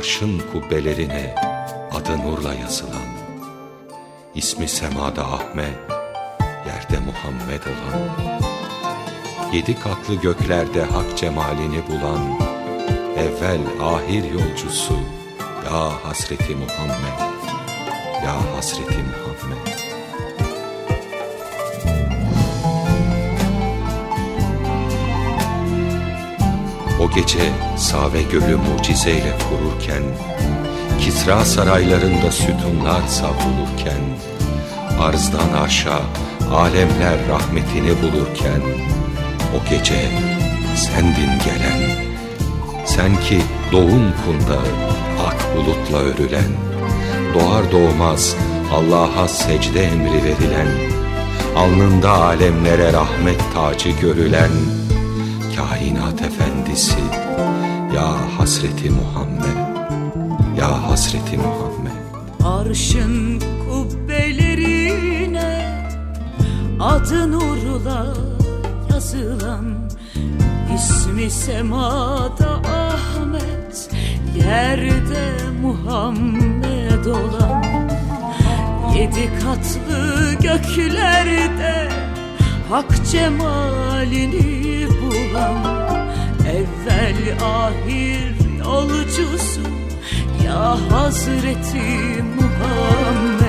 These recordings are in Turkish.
arşın kubbelerine adı nurla yazılan, ismi semada Ahmet, yerde Muhammed olan, yedi katlı göklerde hak cemalini bulan, evvel ahir yolcusu, ya hasreti Muhammed, ya hasreti Muhammed. Gece Save Gölü mucizeyle kururken, Kisra saraylarında sütunlar savrulurken, Arzdan aşağı alemler rahmetini bulurken, O gece sendin gelen, sen ki doğum kundağı, ak bulutla örülen, Doğar doğmaz Allah'a secde emri verilen, Alnında alemlere rahmet tacı görülen, kainat efendisi. Ya Hasreti Muhammed. Ya Hasreti Muhammed. Arşın kubbelerine Adı nurla yazılan ismi semada Ahmet Yerde Muhammed olan Yedi katlı göklerde Hak cemalini bulan Evvel ahir yolcusu Ya Hazreti Muhammed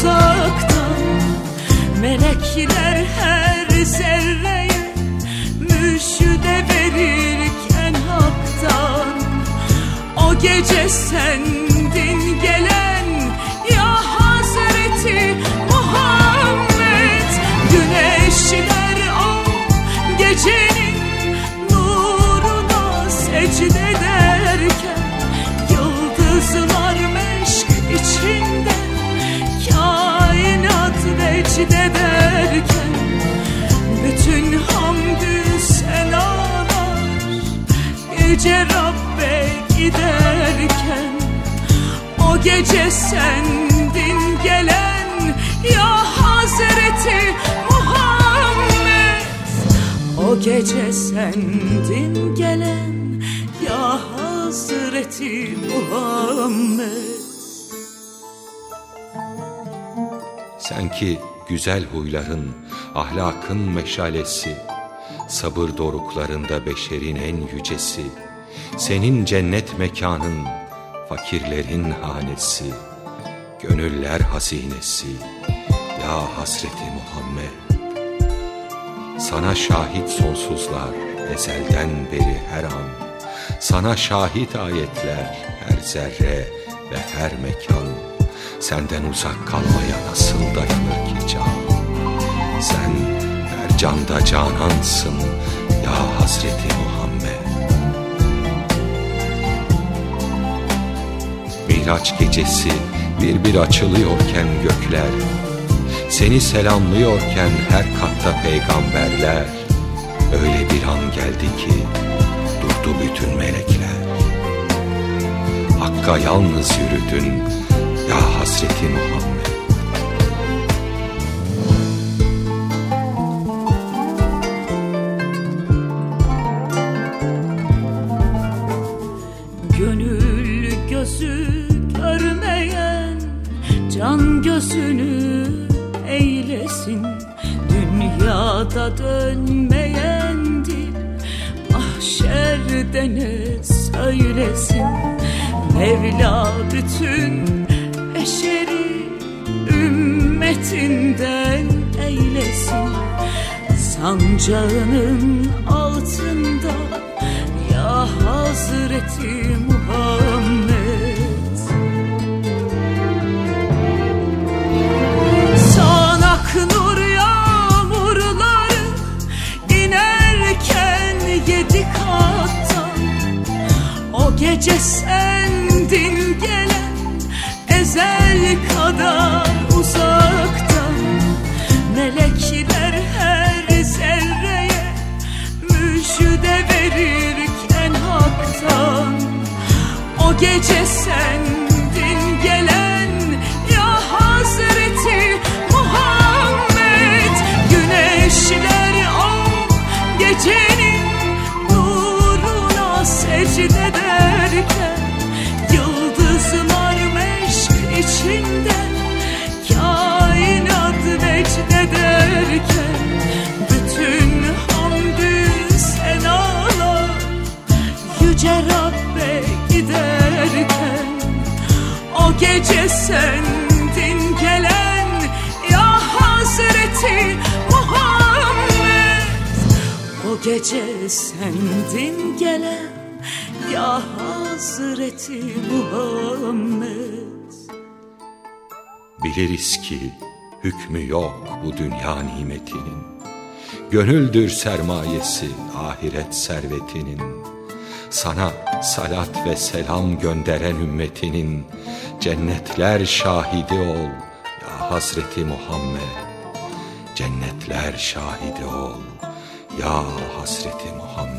uzaktan. Melekler her zerreye müjde verirken haktan. O gece sendin gelen Yüce Rabbe giderken O gece sendin gelen Ya Hazreti Muhammed. O gece sendin gelen Ya Hazreti Muhammed. Sen ki güzel huyların, ahlakın meşalesi, sabır doruklarında beşerin en yücesi, senin cennet mekanın, fakirlerin hanesi, gönüller hazinesi, ya hasreti Muhammed. Sana şahit sonsuzlar, ezelden beri her an, sana şahit ayetler, her zerre ve her mekan, Senden uzak kalmaya nasıl dayanır ki can? Sen her canda canansın ya Miraç gecesi bir bir açılıyorken gökler, seni selamlıyorken her katta peygamberler, öyle bir an geldi ki durdu bütün melekler. Hakka yalnız yürüdün, ya Hasreti Muhammed Can gözünü eylesin. Dünyada dönmeyen dil Mahşerde ne söylesin? Mevla bütün beşeri ümmetinden eylesin. Sancağının altında ya Hazreti gece sendin gelen ezel kadar uzaktan melekler her zerreye müjde verirken haktan. O gece sen yüce Rabbe giderken O gece sendin gelen ya Hazreti Muhammed. O gece sendin gelen ya Hazreti Muhammed. Biliriz ki hükmü yok bu dünya nimetinin. Gönüldür sermayesi ahiret servetinin Sana salat ve selam gönderen ümmetinin Cennetler şahidi ol ya Hazreti Muhammed. Cennetler şahidi ol ya Hazreti Muhammed